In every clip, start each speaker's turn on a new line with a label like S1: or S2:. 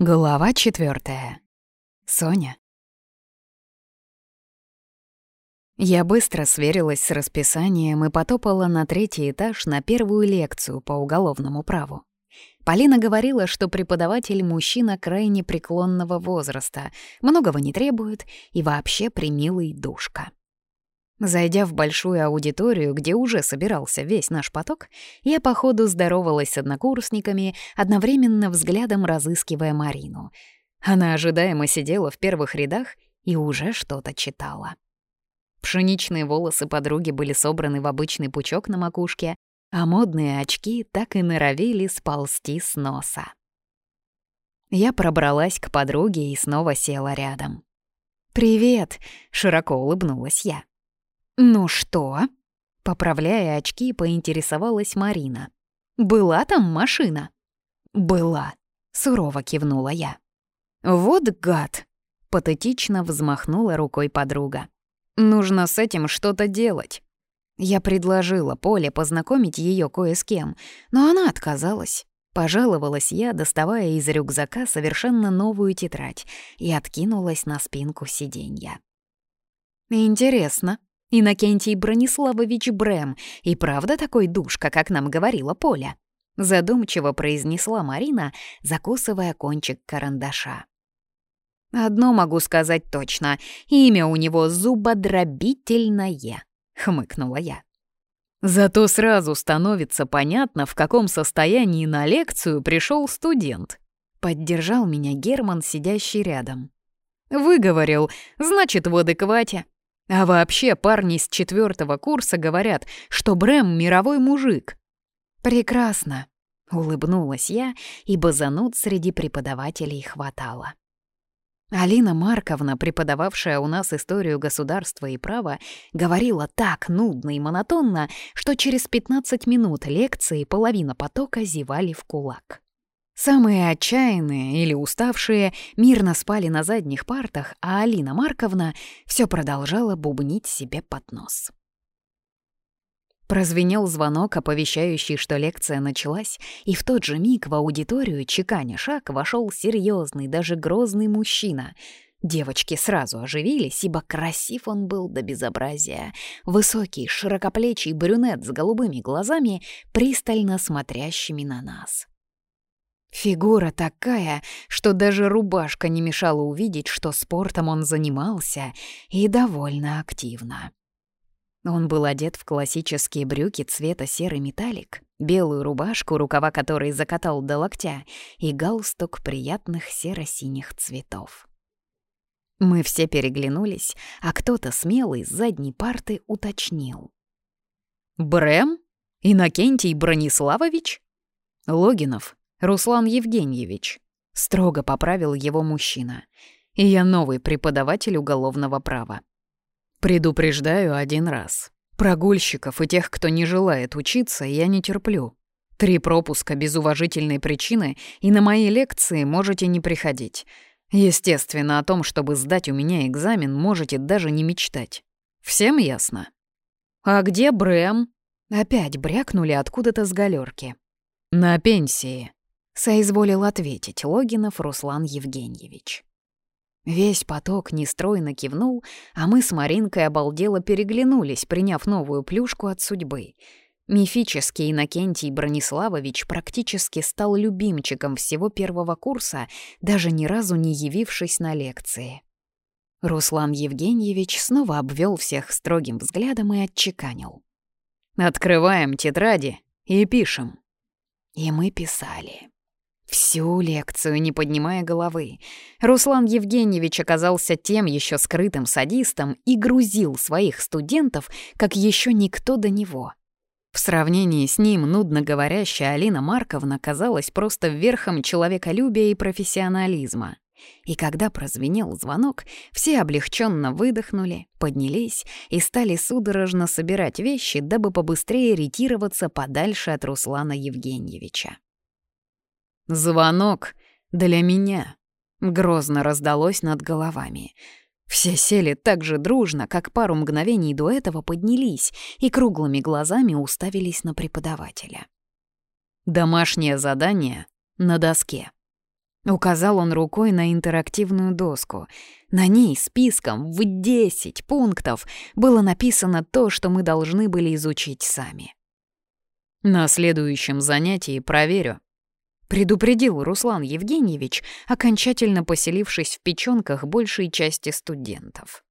S1: Глава четвертая. Соня. Я быстро сверилась с расписанием и потопала на третий этаж на первую лекцию по уголовному праву. Полина говорила, что преподаватель — мужчина крайне преклонного возраста, многого не требует и вообще примилый душка. Зайдя в большую аудиторию, где уже собирался весь наш поток, я по ходу здоровалась с однокурсниками, одновременно взглядом разыскивая Марину. Она ожидаемо сидела в первых рядах и уже что-то читала. Пшеничные волосы подруги были собраны в обычный пучок на макушке, а модные очки так и норовили сползти с носа. Я пробралась к подруге и снова села рядом. «Привет!» — широко улыбнулась я. «Ну что?» Поправляя очки, поинтересовалась Марина. «Была там машина?» «Была», — сурово кивнула я. «Вот гад!» — патетично взмахнула рукой подруга. «Нужно с этим что-то делать». Я предложила Поле познакомить ее кое с кем, но она отказалась. Пожаловалась я, доставая из рюкзака совершенно новую тетрадь и откинулась на спинку сиденья. «Интересно», Иннокентий Брониславович Брэм и правда такой душка, как нам говорила Поля», задумчиво произнесла Марина, закусывая кончик карандаша. «Одно могу сказать точно, имя у него зубодробительное», — хмыкнула я. «Зато сразу становится понятно, в каком состоянии на лекцию пришел студент», — поддержал меня Герман, сидящий рядом. «Выговорил, значит, в адеквате», а вообще парни с четвертого курса говорят, что Брэм — мировой мужик. Прекрасно. Улыбнулась я, ибо зануд среди преподавателей хватало. Алина Марковна, преподававшая у нас историю государства и права, говорила так нудно и монотонно, что через 15 минут лекции половина потока зевали в кулак. Самые отчаянные или уставшие мирно спали на задних партах, а Алина Марковна все продолжала бубнить себе под нос. Прозвенел звонок, оповещающий, что лекция началась, и в тот же миг в аудиторию, чеканя шаг, вошел серьезный, даже грозный мужчина — Девочки сразу оживились, ибо красив он был до безобразия. Высокий, широкоплечий брюнет с голубыми глазами, пристально смотрящими на нас. Фигура такая, что даже рубашка не мешала увидеть, что спортом он занимался и довольно активно. Он был одет в классические брюки цвета серый металлик, белую рубашку, рукава которой закатал до локтя, и галстук приятных серо-синих цветов. Мы все переглянулись, а кто-то смелый с задней парты уточнил. «Брэм? Иннокентий Брониславович?» «Логинов», Руслан Евгеньевич», — строго поправил его мужчина. И «Я новый преподаватель уголовного права». «Предупреждаю один раз. Прогульщиков и тех, кто не желает учиться, я не терплю. Три пропуска без уважительной причины, и на мои лекции можете не приходить. Естественно, о том, чтобы сдать у меня экзамен, можете даже не мечтать. Всем ясно?» «А где Брэм?» Опять брякнули откуда-то с галерки. «На пенсии», соизволил ответить Логинов Руслан Евгеньевич. Весь поток нестройно кивнул, а мы с Маринкой обалдело переглянулись, приняв новую плюшку от судьбы. Мифический Иннокентий Брониславович практически стал любимчиком всего первого курса, даже ни разу не явившись на лекции. Руслан Евгеньевич снова обвел всех строгим взглядом и отчеканил. «Открываем тетради и пишем». И мы писали. Всю лекцию, не поднимая головы, Руслан Евгеньевич оказался тем еще скрытым садистом и грузил своих студентов, как еще никто до него. В сравнении с ним нудно говорящая Алина Марковна казалась просто верхом человеколюбия и профессионализма. И когда прозвенел звонок, все облегченно выдохнули, поднялись и стали судорожно собирать вещи, дабы побыстрее ретироваться подальше от Руслана Евгеньевича. «Звонок для меня!» — грозно раздалось над головами. Все сели так же дружно, как пару мгновений до этого поднялись и круглыми глазами уставились на преподавателя. «Домашнее задание на доске», Указал он рукой на интерактивную доску. На ней списком в 10 пунктов было написано то, что мы должны были изучить сами. «На следующем занятии проверю, предупредил Руслан Евгеньевич, окончательно поселившись в печенках большей части студентов.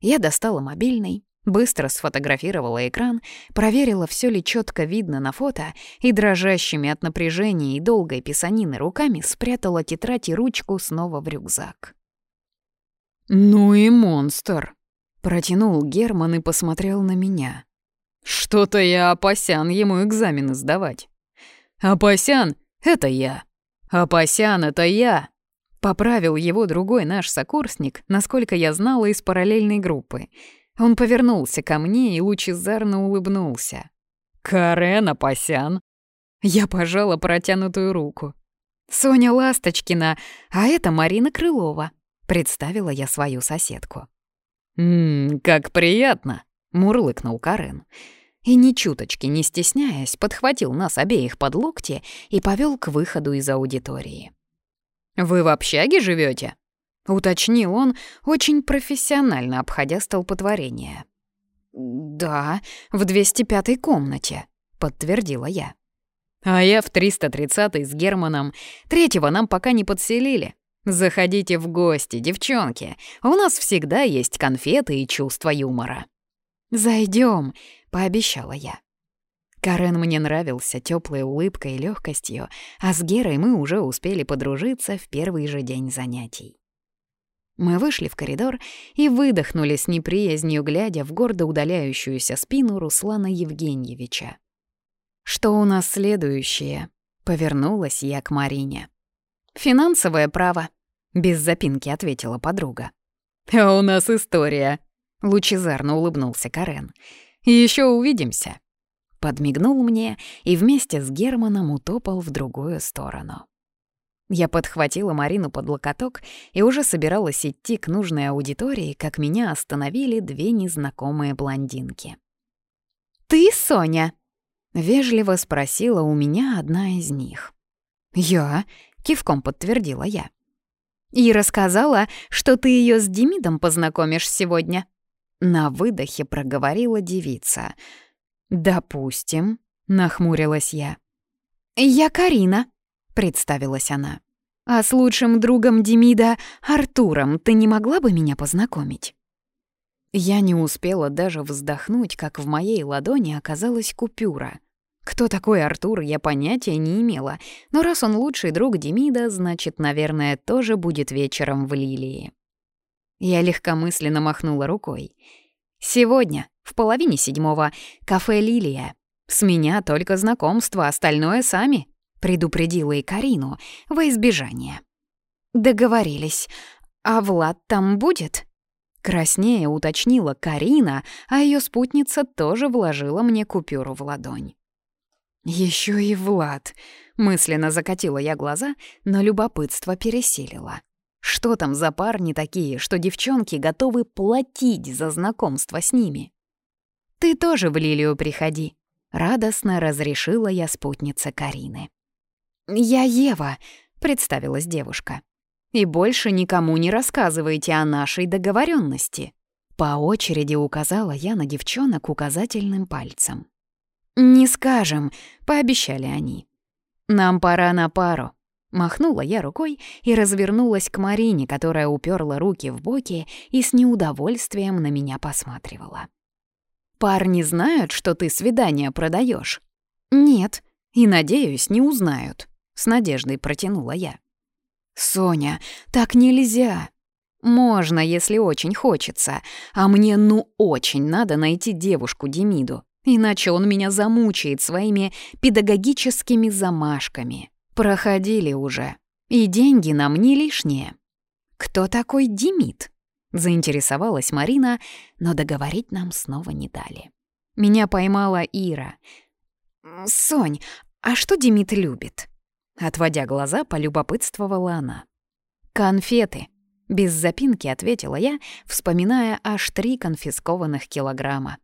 S1: Я достала мобильный, быстро сфотографировала экран, проверила, все ли четко видно на фото, и дрожащими от напряжения и долгой писанины руками спрятала тетрадь и ручку снова в рюкзак. «Ну и монстр!» — протянул Герман и посмотрел на меня. «Что-то я опасян ему экзамены сдавать». «Опасян!» Это я. Апасян, это я. Поправил его другой наш сокурсник, насколько я знала, из параллельной группы. Он повернулся ко мне и лучезарно улыбнулся. «Карен Апасян!» Я пожала протянутую руку. «Соня Ласточкина, а это Марина Крылова», — представила я свою соседку. «Ммм, как приятно!» — мурлыкнул Карен. «Карен» и ни чуточки не стесняясь подхватил нас обеих под локти и повел к выходу из аудитории. «Вы в общаге живете?» — уточнил он, очень профессионально обходя столпотворение. «Да, в 205-й комнате», — подтвердила я. «А я в 330-й с Германом. Третьего нам пока не подселили. Заходите в гости, девчонки. У нас всегда есть конфеты и чувство юмора». «Зайдем», пообещала я. Карен мне нравился теплой улыбкой и легкостью, а с Герой мы уже успели подружиться в первый же день занятий. Мы вышли в коридор и выдохнули с неприязнью, глядя в гордо удаляющуюся спину Руслана Евгеньевича. «Что у нас следующее?» — повернулась я к Марине. «Финансовое право», — без запинки ответила подруга. «А у нас история», — лучезарно улыбнулся «Карен». Еще увидимся!» Подмигнул мне и вместе с Германом утопал в другую сторону. Я подхватила Марину под локоток и уже собиралась идти к нужной аудитории, как меня остановили две незнакомые блондинки. «Ты Соня?» — вежливо спросила у меня одна из них. «Я?» — кивком подтвердила я. «И рассказала, что ты ее с Демидом познакомишь сегодня», на выдохе проговорила девица. «Допустим», — нахмурилась я. «Я Карина», — представилась она. «А с лучшим другом Демида, Артуром, ты не могла бы меня познакомить?» Я не успела даже вздохнуть, как в моей ладони оказалась купюра. Кто такой Артур, я понятия не имела, но раз он лучший друг Демида, значит, наверное, тоже будет вечером в Лилии. Я легкомысленно махнула рукой. «Сегодня, в половине седьмого, кафе «Лилия». С меня только знакомство, остальное сами», — предупредила и Карину во избежание. «Договорились. А Влад там будет?» Краснее уточнила Карина, а ее спутница тоже вложила мне купюру в ладонь. Еще и Влад!» — мысленно закатила я глаза, но любопытство пересилило. Что там за парни такие, что девчонки готовы платить за знакомство с ними? «Ты тоже в Лилию приходи», — радостно разрешила я спутница Карины. «Я Ева», — представилась девушка. «И больше никому не рассказывайте о нашей договоренности». По очереди указала я на девчонок указательным пальцем. «Не скажем», — пообещали они. «Нам пора на пару», махнула я рукой и развернулась к Марине, которая уперла руки в боки и с неудовольствием на меня посматривала. «Парни знают, что ты свидание продаешь?» «Нет, и, надеюсь, не узнают», — с надеждой протянула я. «Соня, так нельзя!» «Можно, если очень хочется, а мне ну очень надо найти девушку Демиду, иначе он меня замучает своими педагогическими замашками». Проходили уже. И деньги нам не лишние. Кто такой Димит? Заинтересовалась Марина, но договорить нам снова не дали. Меня поймала Ира. «Сонь, а что Димит любит?» Отводя глаза, полюбопытствовала она. «Конфеты», — без запинки ответила я, вспоминая аж три конфискованных килограмма.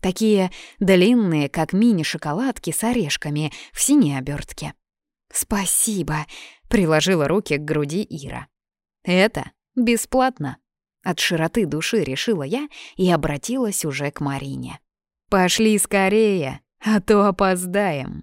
S1: Такие длинные, как мини-шоколадки с орешками в синей обертке. «Спасибо!» — приложила руки к груди Ира. «Это бесплатно!» От широты души решила я и обратилась уже к Марине. «Пошли скорее, а то опоздаем!»